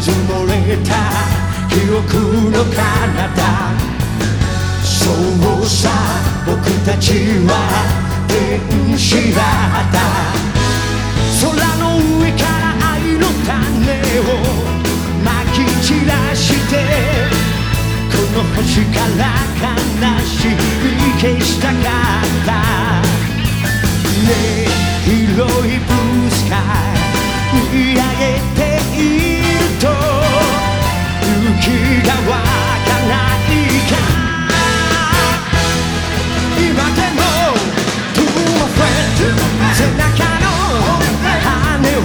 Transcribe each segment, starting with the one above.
ず漏れた記憶の彼方。そうさ僕たちは天使だった。空の上から愛の種をまき散らしてこの星から悲しみ消したかった。ね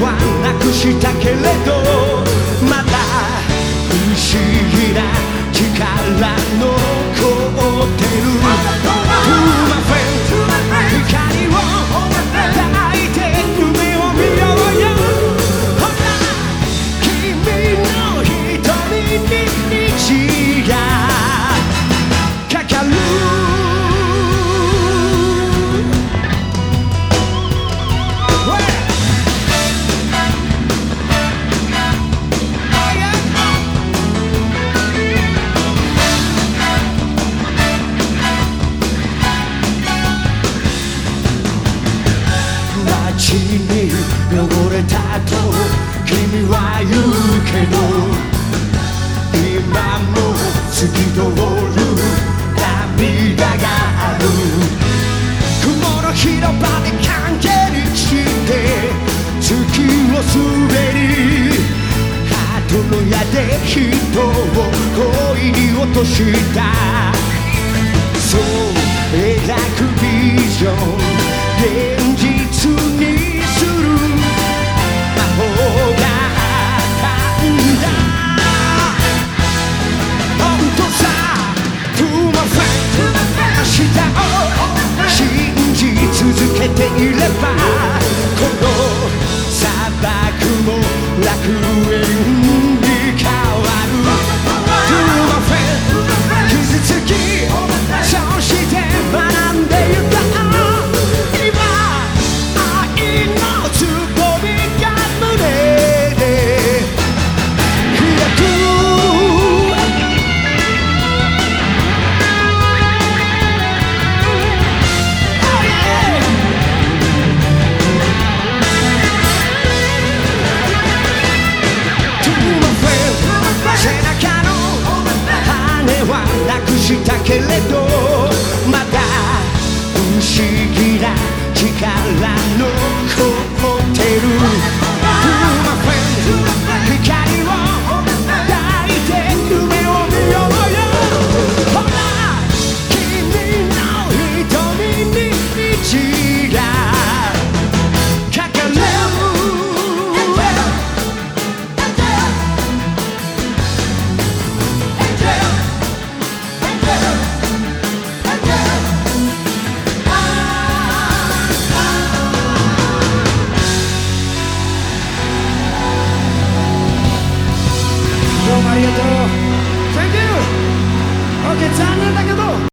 はなくしたけれど汚れたと君は言うけど今も透き通る涙がある。雲の広場で関係にして月を滑りハートの矢で人を恋に落とした。そう描くビジョン続けてけれどまた不思議な力の